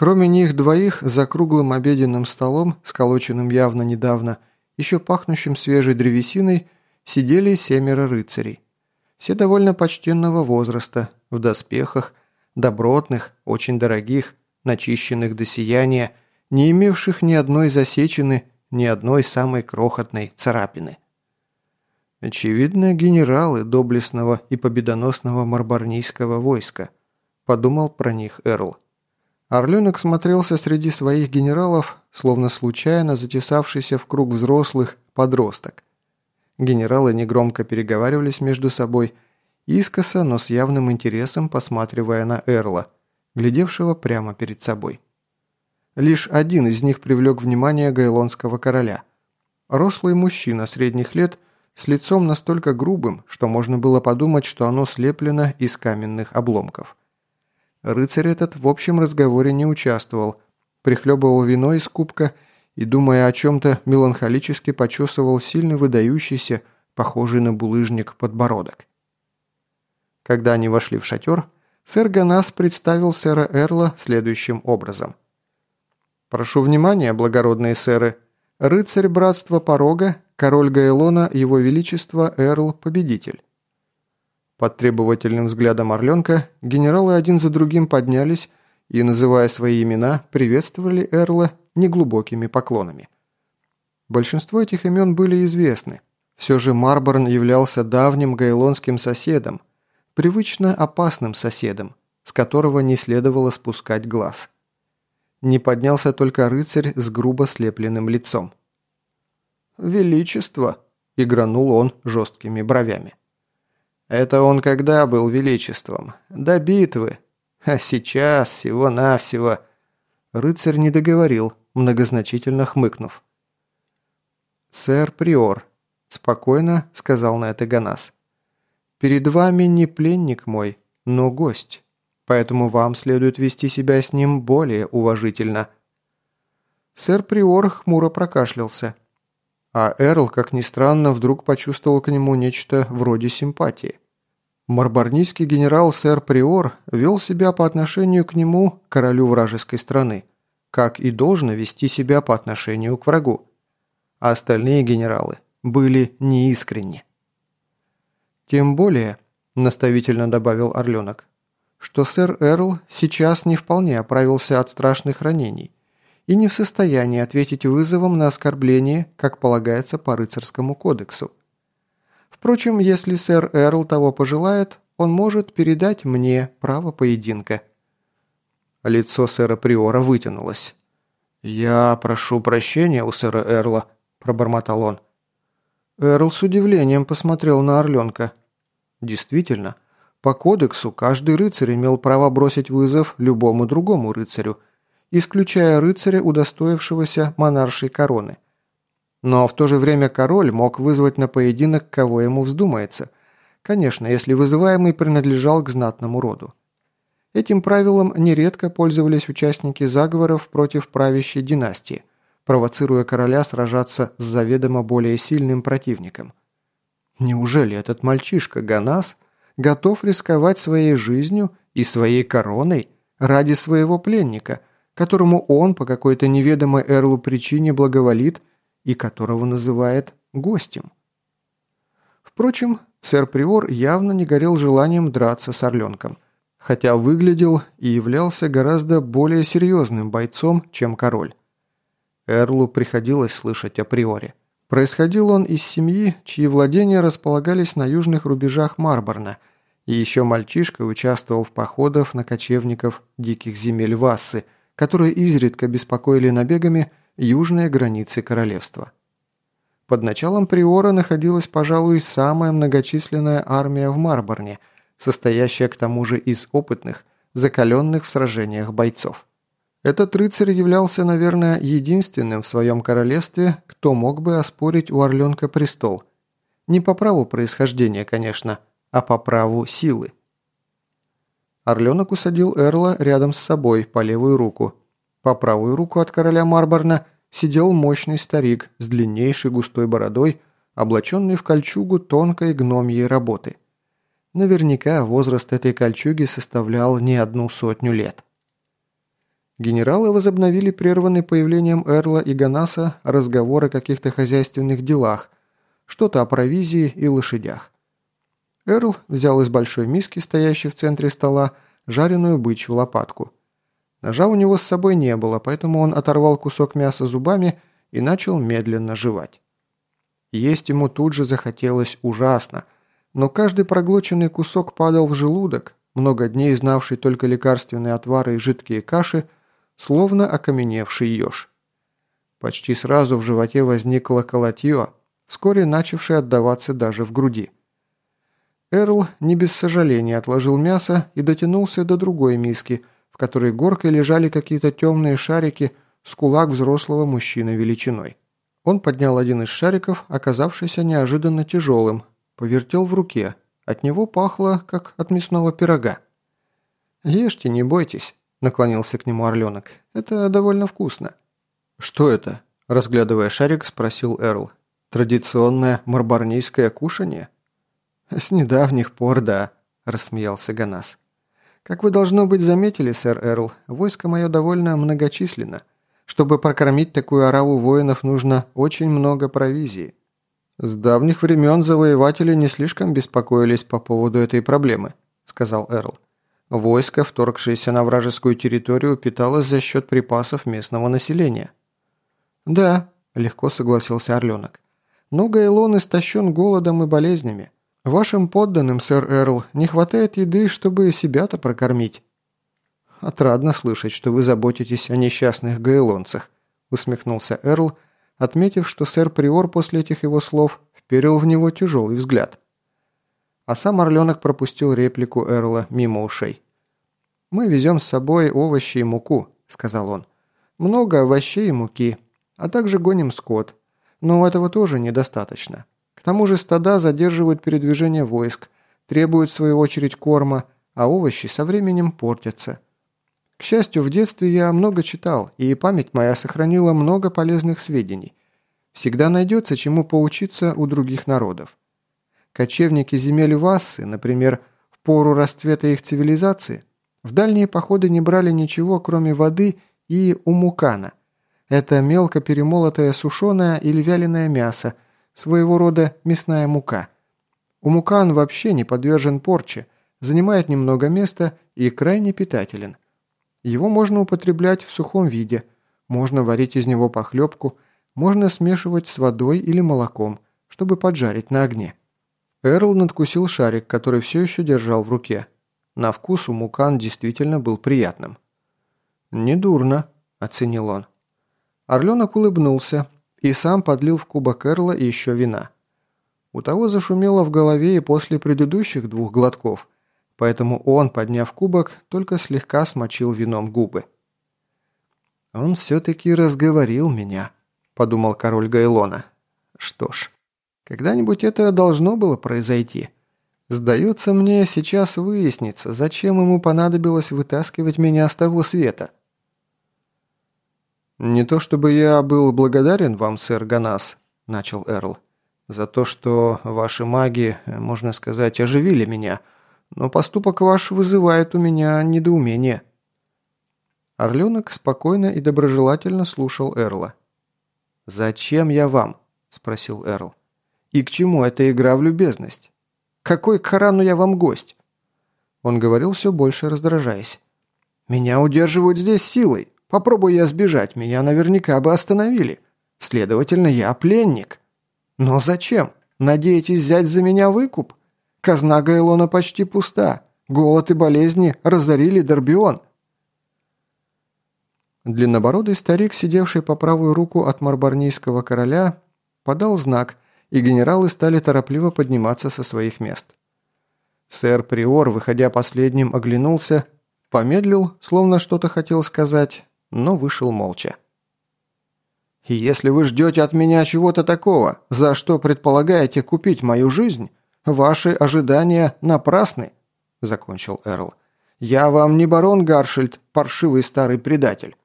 Кроме них двоих, за круглым обеденным столом, сколоченным явно недавно, еще пахнущим свежей древесиной, сидели семеро рыцарей. Все довольно почтенного возраста, в доспехах, добротных, очень дорогих, начищенных до сияния, не имевших ни одной засечины, ни одной самой крохотной царапины. Очевидно, генералы доблестного и победоносного марбарнийского войска, подумал про них Эрл. Орленок смотрелся среди своих генералов, словно случайно затесавшийся в круг взрослых подросток. Генералы негромко переговаривались между собой, искоса, но с явным интересом посматривая на Эрла, глядевшего прямо перед собой. Лишь один из них привлек внимание гайлонского короля. Рослый мужчина средних лет с лицом настолько грубым, что можно было подумать, что оно слеплено из каменных обломков. Рыцарь этот в общем разговоре не участвовал, прихлебывал вино из кубка и, думая о чем-то, меланхолически почесывал сильно выдающийся, похожий на булыжник, подбородок. Когда они вошли в шатер, сэр Ганас представил сэра Эрла следующим образом. «Прошу внимания, благородные сэры. Рыцарь Братства Порога, король Гайлона, его величество Эрл-победитель». Под требовательным взглядом Орленка генералы один за другим поднялись и, называя свои имена, приветствовали Эрла неглубокими поклонами. Большинство этих имен были известны. Все же Марборн являлся давним гайлонским соседом, привычно опасным соседом, с которого не следовало спускать глаз. Не поднялся только рыцарь с грубо слепленным лицом. «Величество!» – игранул он жесткими бровями. «Это он когда был величеством? До битвы. А сейчас всего-навсего...» Рыцарь не договорил, многозначительно хмыкнув. «Сэр Приор», – спокойно сказал на это Ганас. «Перед вами не пленник мой, но гость» поэтому вам следует вести себя с ним более уважительно». Сэр Приор хмуро прокашлялся. А Эрл, как ни странно, вдруг почувствовал к нему нечто вроде симпатии. Марбарнийский генерал сэр Приор вел себя по отношению к нему, королю вражеской страны, как и должно вести себя по отношению к врагу. А остальные генералы были неискренни. «Тем более», – наставительно добавил Орленок, что сэр Эрл сейчас не вполне оправился от страшных ранений и не в состоянии ответить вызовом на оскорбление, как полагается по рыцарскому кодексу. Впрочем, если сэр Эрл того пожелает, он может передать мне право поединка. Лицо сэра Приора вытянулось. «Я прошу прощения у сэра Эрла», – пробормотал он. Эрл с удивлением посмотрел на Орленка. Действительно, – по кодексу каждый рыцарь имел право бросить вызов любому другому рыцарю, исключая рыцаря, удостоившегося монаршей короны. Но в то же время король мог вызвать на поединок, кого ему вздумается, конечно, если вызываемый принадлежал к знатному роду. Этим правилом нередко пользовались участники заговоров против правящей династии, провоцируя короля сражаться с заведомо более сильным противником. Неужели этот мальчишка Ганас – готов рисковать своей жизнью и своей короной ради своего пленника, которому он по какой-то неведомой Эрлу причине благоволит и которого называет гостем. Впрочем, сэр Приор явно не горел желанием драться с Орленком, хотя выглядел и являлся гораздо более серьезным бойцом, чем король. Эрлу приходилось слышать о Приоре. Происходил он из семьи, чьи владения располагались на южных рубежах Марборна – и еще мальчишка участвовал в походах на кочевников диких земель Вассы, которые изредка беспокоили набегами южные границы королевства. Под началом Приора находилась, пожалуй, самая многочисленная армия в Марборне, состоящая к тому же из опытных, закаленных в сражениях бойцов. Этот рыцарь являлся, наверное, единственным в своем королевстве, кто мог бы оспорить у Орленка престол. Не по праву происхождения, конечно – а по праву силы. Орленок усадил Эрла рядом с собой по левую руку. По правую руку от короля Марборна сидел мощный старик с длиннейшей густой бородой, облаченный в кольчугу тонкой гномьей работы. Наверняка возраст этой кольчуги составлял не одну сотню лет. Генералы возобновили прерванный появлением Эрла и Ганаса разговоры о каких-то хозяйственных делах, что-то о провизии и лошадях. Эрл взял из большой миски, стоящей в центре стола, жареную бычью лопатку. Ножа у него с собой не было, поэтому он оторвал кусок мяса зубами и начал медленно жевать. Есть ему тут же захотелось ужасно, но каждый проглоченный кусок падал в желудок, много дней знавший только лекарственные отвары и жидкие каши, словно окаменевший еж. Почти сразу в животе возникло колотье, вскоре начавшее отдаваться даже в груди. Эрл не без сожаления отложил мясо и дотянулся до другой миски, которой горкой лежали какие-то темные шарики с кулак взрослого мужчины величиной. Он поднял один из шариков, оказавшийся неожиданно тяжелым, повертел в руке. От него пахло, как от мясного пирога. «Ешьте, не бойтесь», – наклонился к нему орленок. «Это довольно вкусно». «Что это?» – разглядывая шарик, спросил Эрл. «Традиционное марбарнийское кушанье?» «С недавних пор, да», – рассмеялся Ганас. «Как вы, должно быть, заметили, сэр Эрл, войско мое довольно многочисленно. Чтобы прокормить такую ораву воинов, нужно очень много провизии. С давних времен завоеватели не слишком беспокоились по поводу этой проблемы», – сказал Эрл. Войско, вторгшееся на вражескую территорию, питалось за счет припасов местного населения. «Да», – легко согласился Орленок. «Но Гайлон истощен голодом и болезнями. Вашим подданным, сэр Эрл, не хватает еды, чтобы себя-то прокормить». «Отрадно слышать, что вы заботитесь о несчастных гаэлонцах», усмехнулся Эрл, отметив, что сэр Приор после этих его слов вперил в него тяжелый взгляд. А сам Орленок пропустил реплику Эрла мимо ушей. «Мы везем с собой овощи и муку», — сказал он. «Много овощей и муки, а также гоним скот. Но этого тоже недостаточно. К тому же стада задерживают передвижение войск, требуют в свою очередь корма, а овощи со временем портятся. К счастью, в детстве я много читал, и память моя сохранила много полезных сведений. Всегда найдется, чему поучиться у других народов. Кочевники земель Вассы, например, в пору расцвета их цивилизации, в дальние походы не брали ничего, кроме воды и умукана. Это мелко перемолотое сушеное или вяленое мясо – своего рода мясная мука. Умукан вообще не подвержен порче, занимает немного места и крайне питателен. Его можно употреблять в сухом виде, можно варить из него похлебку, можно смешивать с водой или молоком, чтобы поджарить на огне. Эрл надкусил шарик, который все еще держал в руке. На вкус умукан действительно был приятным. «Недурно», – оценил он. Орленок улыбнулся, и сам подлил в кубок Эрла еще вина. У того зашумело в голове и после предыдущих двух глотков, поэтому он, подняв кубок, только слегка смочил вином губы. «Он все-таки разговорил меня», – подумал король Гайлона. «Что ж, когда-нибудь это должно было произойти. Сдается мне, сейчас выяснится, зачем ему понадобилось вытаскивать меня с того света». «Не то чтобы я был благодарен вам, сэр Ганас», – начал Эрл, – «за то, что ваши маги, можно сказать, оживили меня, но поступок ваш вызывает у меня недоумение». Орленок спокойно и доброжелательно слушал Эрла. «Зачем я вам?» – спросил Эрл. «И к чему эта игра в любезность? Какой к Харану я вам гость?» Он говорил все больше, раздражаясь. «Меня удерживают здесь силой. Попробуй я сбежать, меня наверняка бы остановили. Следовательно, я пленник. Но зачем? Надеетесь взять за меня выкуп? Казна Гайлона почти пуста. Голод и болезни разорили Дорбион. Длиннобородый старик, сидевший по правую руку от марбарнийского короля, подал знак, и генералы стали торопливо подниматься со своих мест. Сэр Приор, выходя последним, оглянулся, помедлил, словно что-то хотел сказать, но вышел молча. «И если вы ждете от меня чего-то такого, за что предполагаете купить мою жизнь, ваши ожидания напрасны», – закончил Эрл. «Я вам не барон Гаршильд, паршивый старый предатель».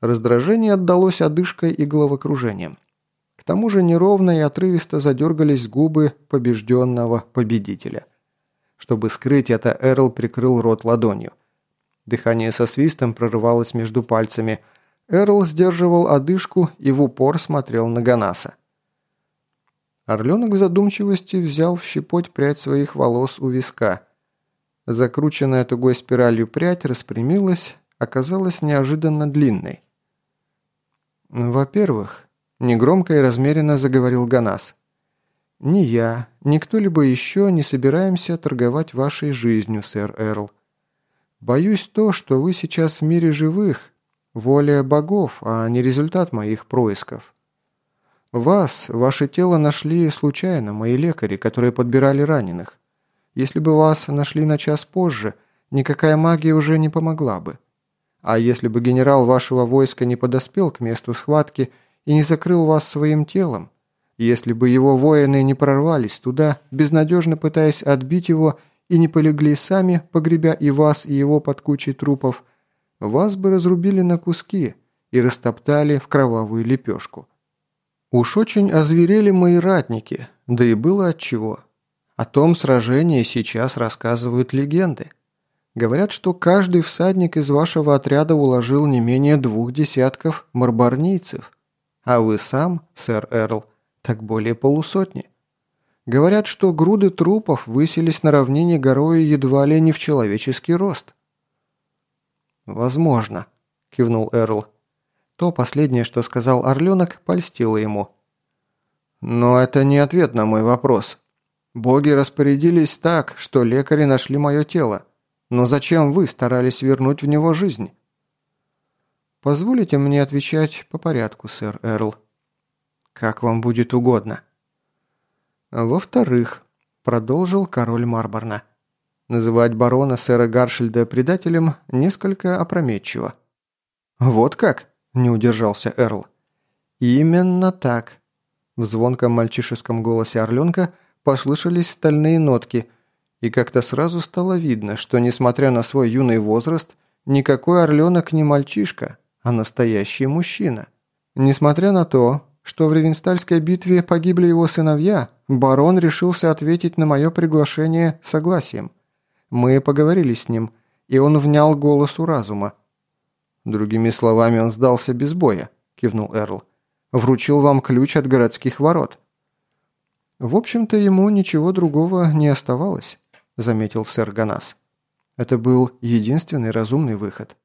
Раздражение отдалось одышкой и головокружением. К тому же неровно и отрывисто задергались губы побежденного победителя. Чтобы скрыть это, Эрл прикрыл рот ладонью. Дыхание со свистом прорывалось между пальцами. Эрл сдерживал одышку и в упор смотрел на Ганаса. Орленок в задумчивости взял в щепоть прядь своих волос у виска. Закрученная тугой спиралью прядь распрямилась, оказалась неожиданно длинной. «Во-первых», – негромко и размеренно заговорил Ганас, – «ни я, ни кто-либо еще не собираемся торговать вашей жизнью, сэр Эрл. Боюсь то, что вы сейчас в мире живых, воля богов, а не результат моих происков». Вас, ваше тело нашли случайно, мои лекари, которые подбирали раненых. Если бы вас нашли на час позже, никакая магия уже не помогла бы. А если бы генерал вашего войска не подоспел к месту схватки и не закрыл вас своим телом, если бы его воины не прорвались туда, безнадежно пытаясь отбить его, и не полегли сами, погребя и вас, и его под кучей трупов, вас бы разрубили на куски и растоптали в кровавую лепешку. Уж очень озверели мои ратники, да и было отчего. О том сражении сейчас рассказывают легенды. Говорят, что каждый всадник из вашего отряда уложил не менее двух десятков марбарнийцев, а вы сам, сэр Эрл, так более полусотни. Говорят, что груды трупов высились на равнине горою едва ли не в человеческий рост. «Возможно», – кивнул Эрл. То последнее, что сказал Орленок, польстило ему. «Но это не ответ на мой вопрос. Боги распорядились так, что лекари нашли мое тело. Но зачем вы старались вернуть в него жизнь?» «Позволите мне отвечать по порядку, сэр Эрл?» «Как вам будет угодно». «Во-вторых», — продолжил король Марборна, «называть барона сэра Гаршельда предателем несколько опрометчиво». «Вот как?» не удержался Эрл. «Именно так». В звонком мальчишеском голосе Орленка послышались стальные нотки, и как-то сразу стало видно, что, несмотря на свой юный возраст, никакой Орленок не мальчишка, а настоящий мужчина. Несмотря на то, что в Ревенстальской битве погибли его сыновья, барон решился ответить на мое приглашение согласием. Мы поговорили с ним, и он внял голосу разума. «Другими словами, он сдался без боя», – кивнул Эрл. «Вручил вам ключ от городских ворот». «В общем-то, ему ничего другого не оставалось», – заметил сэр Ганас. «Это был единственный разумный выход».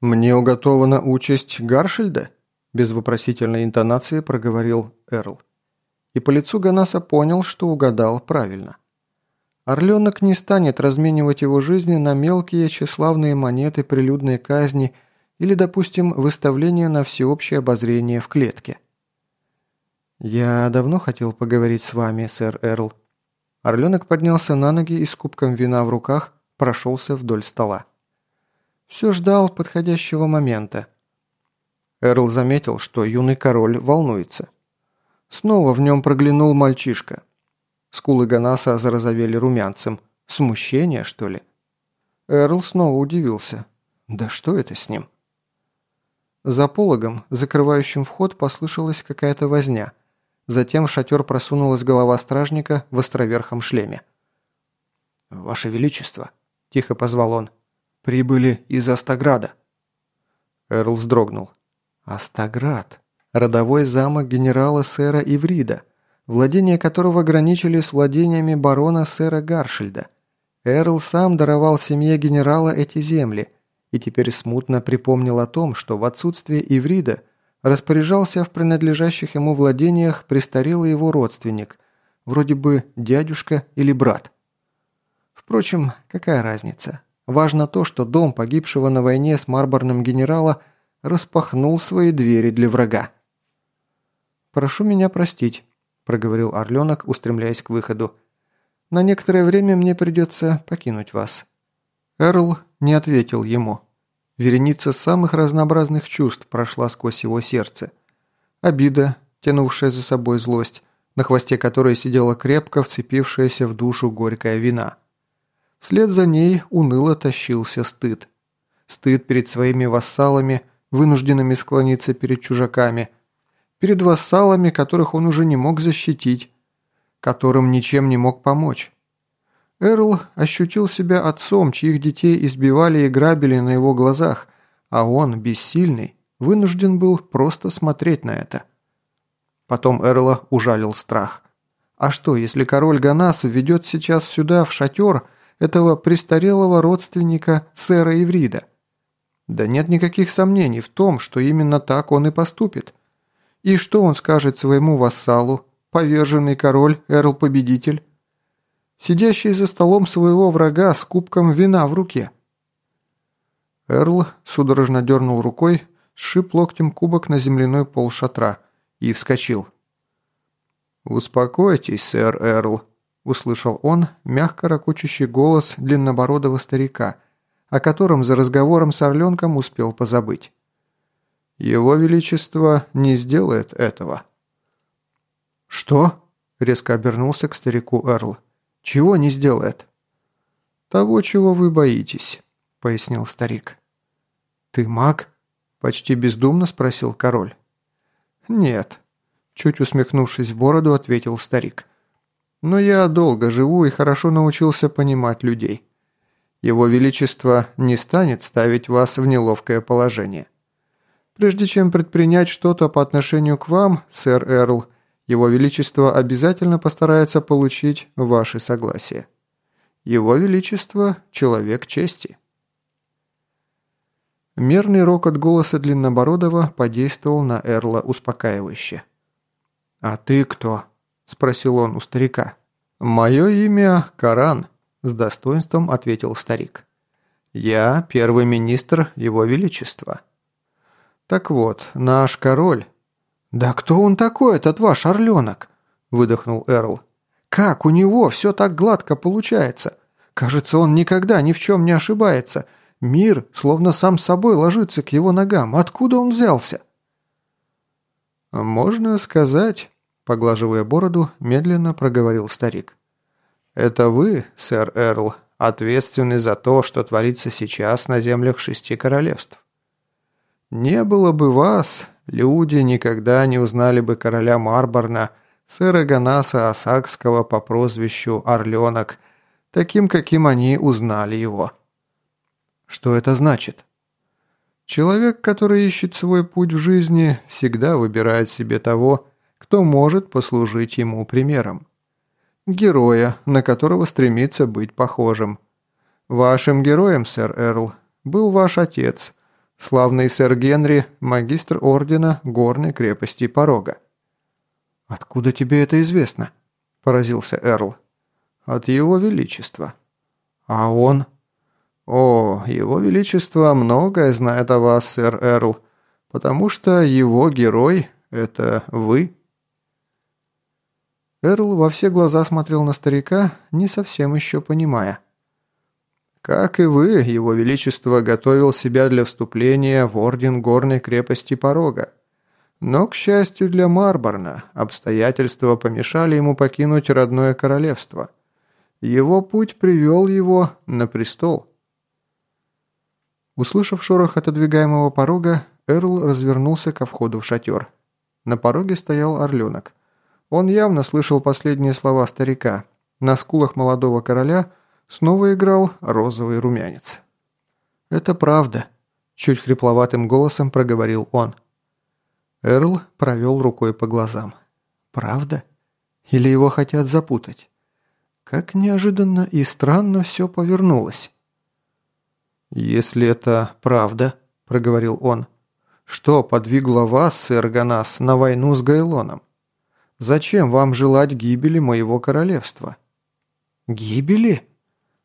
«Мне уготована участь Гаршильда?» – без вопросительной интонации проговорил Эрл. И по лицу Ганаса понял, что угадал правильно. Орленок не станет разменивать его жизни на мелкие тщеславные монеты прилюдной казни или, допустим, выставление на всеобщее обозрение в клетке. «Я давно хотел поговорить с вами, сэр Эрл». Орленок поднялся на ноги и с кубком вина в руках прошелся вдоль стола. Все ждал подходящего момента. Эрл заметил, что юный король волнуется. Снова в нем проглянул мальчишка – Скулы Ганаса зарозовели румянцем. Смущение, что ли? Эрл снова удивился. Да что это с ним? За пологом, закрывающим вход, послышалась какая-то возня. Затем в шатер просунулась голова стражника в островерхом шлеме. «Ваше Величество!» – тихо позвал он. «Прибыли из Астаграда!» Эрл вздрогнул. «Астаград! Родовой замок генерала сэра Иврида!» владения которого граничили с владениями барона сэра Гаршильда. Эрл сам даровал семье генерала эти земли и теперь смутно припомнил о том, что в отсутствие Иврида распоряжался в принадлежащих ему владениях престарелый его родственник, вроде бы дядюшка или брат. Впрочем, какая разница? Важно то, что дом погибшего на войне с марборным генерала распахнул свои двери для врага. «Прошу меня простить», – проговорил Орленок, устремляясь к выходу. «На некоторое время мне придется покинуть вас». Эрл не ответил ему. Вереница самых разнообразных чувств прошла сквозь его сердце. Обида, тянувшая за собой злость, на хвосте которой сидела крепко вцепившаяся в душу горькая вина. Вслед за ней уныло тащился стыд. Стыд перед своими вассалами, вынужденными склониться перед чужаками – перед вассалами, которых он уже не мог защитить, которым ничем не мог помочь. Эрл ощутил себя отцом, чьих детей избивали и грабили на его глазах, а он, бессильный, вынужден был просто смотреть на это. Потом Эрла ужалил страх. А что, если король Ганас ведет сейчас сюда, в шатер, этого престарелого родственника сэра Иврида? Да нет никаких сомнений в том, что именно так он и поступит. И что он скажет своему вассалу, поверженный король, Эрл-победитель? Сидящий за столом своего врага с кубком вина в руке. Эрл судорожно дернул рукой, сшиб локтем кубок на земляной пол шатра и вскочил. «Успокойтесь, сэр Эрл», – услышал он мягко ракочущий голос длиннобородого старика, о котором за разговором с Орленком успел позабыть. «Его Величество не сделает этого». «Что?» – резко обернулся к старику Эрл. «Чего не сделает?» «Того, чего вы боитесь», – пояснил старик. «Ты маг?» – почти бездумно спросил король. «Нет», Чуть усмехнувшись в бороду, ответил старик. «Но я долго живу и хорошо научился понимать людей. Его Величество не станет ставить вас в неловкое положение. Прежде чем предпринять что-то по отношению к вам, сэр Эрл, Его Величество обязательно постарается получить ваше согласие. Его Величество – человек чести». Мерный рокот голоса Длиннобородова подействовал на Эрла успокаивающе. «А ты кто?» – спросил он у старика. «Мое имя Каран», – с достоинством ответил старик. «Я первый министр Его Величества». «Так вот, наш король...» «Да кто он такой, этот ваш орленок?» – выдохнул Эрл. «Как у него все так гладко получается? Кажется, он никогда ни в чем не ошибается. Мир словно сам собой ложится к его ногам. Откуда он взялся?» «Можно сказать...» Поглаживая бороду, медленно проговорил старик. «Это вы, сэр Эрл, ответственны за то, что творится сейчас на землях шести королевств. Не было бы вас, люди никогда не узнали бы короля Марборна, сэра Ганаса Осакского по прозвищу Орленок, таким, каким они узнали его». «Что это значит?» «Человек, который ищет свой путь в жизни, всегда выбирает себе того, кто может послужить ему примером. Героя, на которого стремится быть похожим. Вашим героем, сэр Эрл, был ваш отец, славный сэр Генри, магистр ордена горной крепости Порога. «Откуда тебе это известно?» – поразился Эрл. «От его величества». «А он?» «О, его величество многое знает о вас, сэр Эрл, потому что его герой – это вы». Эрл во все глаза смотрел на старика, не совсем еще понимая. «Как и вы, его величество готовил себя для вступления в орден горной крепости Порога. Но, к счастью для Марборна, обстоятельства помешали ему покинуть родное королевство. Его путь привел его на престол». Услышав шорох отодвигаемого порога, Эрл развернулся ко входу в шатер. На пороге стоял орленок – он явно слышал последние слова старика. На скулах молодого короля снова играл розовый румянец. «Это правда», – чуть хрипловатым голосом проговорил он. Эрл провел рукой по глазам. «Правда? Или его хотят запутать? Как неожиданно и странно все повернулось». «Если это правда», – проговорил он, – «что подвигло вас, сэр Ганас, на войну с Гайлоном? Зачем вам желать гибели моего королевства?» «Гибели?»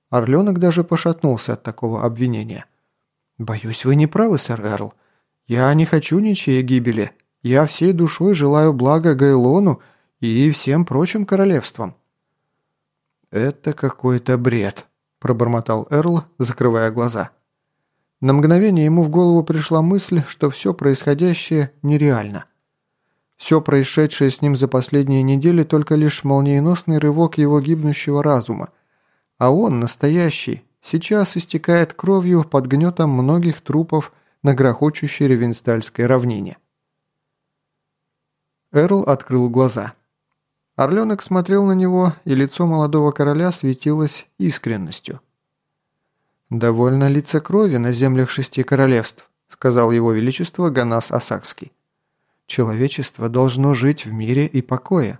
Орленок даже пошатнулся от такого обвинения. «Боюсь, вы не правы, сэр Эрл. Я не хочу ничьей гибели. Я всей душой желаю блага Гайлону и всем прочим королевствам». «Это какой-то бред», – пробормотал Эрл, закрывая глаза. На мгновение ему в голову пришла мысль, что все происходящее нереально. Все происшедшее с ним за последние недели только лишь молниеносный рывок его гибнущего разума. А он, настоящий, сейчас истекает кровью под гнетом многих трупов на грохочущей Ревенстальской равнине. Эрл открыл глаза. Орленок смотрел на него, и лицо молодого короля светилось искренностью. «Довольно лица крови на землях шести королевств», сказал его величество Ганас Асакский. «Человечество должно жить в мире и покое,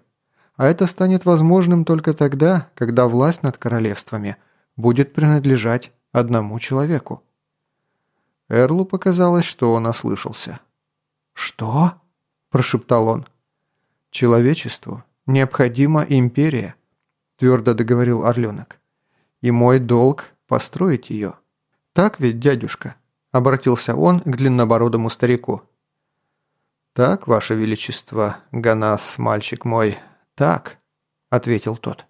а это станет возможным только тогда, когда власть над королевствами будет принадлежать одному человеку». Эрлу показалось, что он ослышался. «Что?» – прошептал он. «Человечеству необходима империя», – твердо договорил Орленок. «И мой долг – построить ее. Так ведь, дядюшка?» – обратился он к длиннобородому старику. «Так, ваше величество, Ганас, мальчик мой, так», – ответил тот.